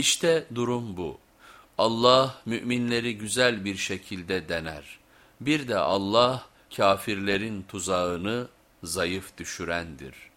İşte durum bu. Allah müminleri güzel bir şekilde dener. Bir de Allah kafirlerin tuzağını zayıf düşürendir.''